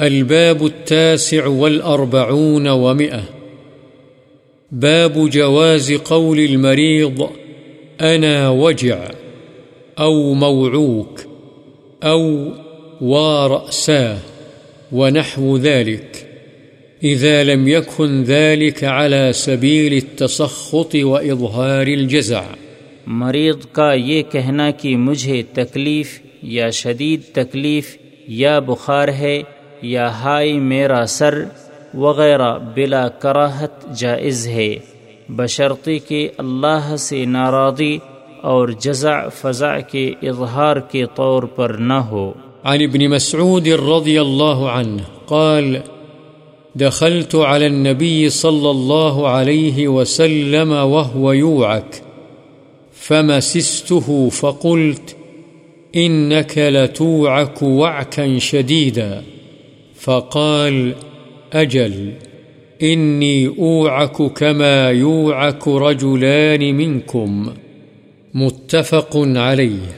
الباب التاسع والأربعون ومئة. باب جواز قول المريض، أنا وجع، أو موعوك، أو ورأساه ونحو ذلك. إذا لم يكن ذلك على سبيل التسخط وإظهار الجزع. مریض کا یہ کہنا کہ مجھے تکلیف یا شدید تکلیف یا بخار ہے یا ہائی میرا سر وغیرہ بلا کراہت جائز ہے۔ بشرطی کہ اللہ سے ناراضی اور جزع فضع کے اظہار کے طور پر نہ ہو۔ عن ابن مسعود رضي الله عنه قال، دخلت على النبي صلى الله عليه وسلم وهو يوعك فمسسته فقلت إنك لتوعك وعكا شديدا فقال، أجل، إني أوعك كما يوعك رجلان منكم. متفق عليه.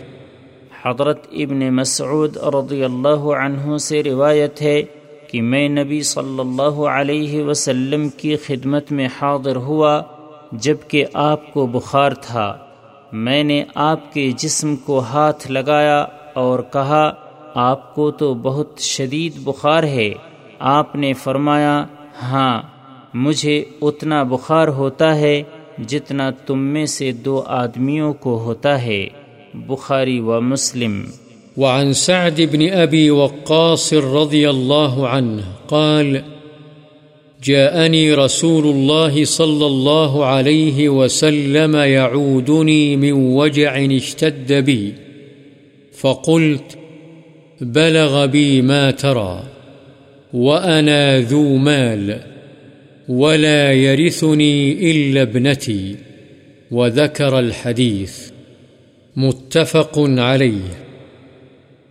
حضرت ابن مسعود رضی اللہ عنہ سے روایت ہے کہ میں نبی صلی اللہ علیہ وسلم کی خدمت میں حاضر ہوا جبکہ آپ کو بخار تھا۔ میں نے آپ کے جسم کو ہاتھ لگایا اور کہا آپ کو تو بہت شدید بخار ہے۔ آپ نے فرمایا ہاں مجھے اتنا بخار ہوتا ہے جتنا تم میں سے دو آدمیوں کو ہوتا ہے۔ بخاری و مسلم۔ وعن سعد بن أبي وقاص رضي الله عنه قال جاءني رسول الله صلى الله عليه وسلم يعودني من وجع اشتد بي فقلت بلغ بي ما ترى وأنا ذو مال ولا يرثني إلا ابنتي وذكر الحديث متفق عليه.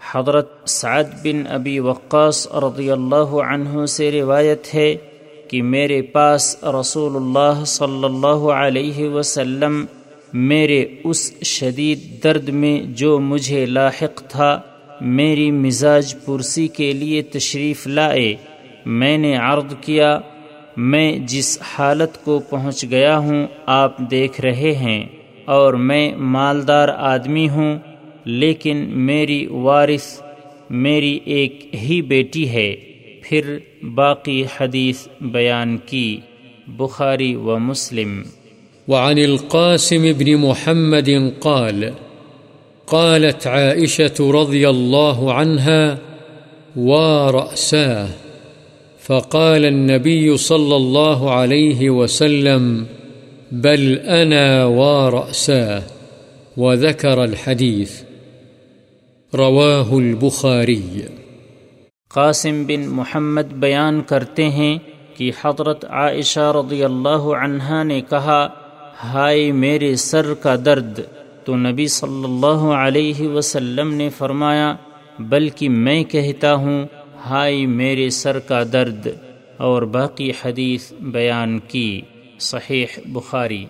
حضرت سعد بن ابی وقاص رضی اللہ عنہ سے روایت ہے کہ میرے پاس رسول اللہ صلی اللہ علیہ وسلم میرے اس شدید درد میں جو مجھے لاحق تھا میری مزاج پرسی کے لیے تشریف لائے۔ میں نے عرض کیا، میں جس حالت کو پہنچ گیا ہوں، آپ دیکھ رہے ہیں اور میں مالدار آدمی ہوں، لیکن میری وارث میری ایک ہی بیٹی ہے۔ پھر باقی حدیث بیان کی۔ بخاری و مسلم۔ وعن القاسم بن محمد قال قالت عائشة رضي الله عنها ورأساه فقال النبي صلى الله عليه وسلم بل أنا ورأساه وذكر الحديث. رواه البخاري. قاسم بن محمد بیان کرتے ہیں کہ حضرت عائشہ رضی اللہ عنہا نے کہا، ہائے میرے سر کا درد تو نبی صلی اللہ علیہ وسلم نے فرمایا، بلکہ میں کہتا ہوں، ہائے میرے سر کا درد، اور باقی حدیث بیان کی، صحیح بخاری۔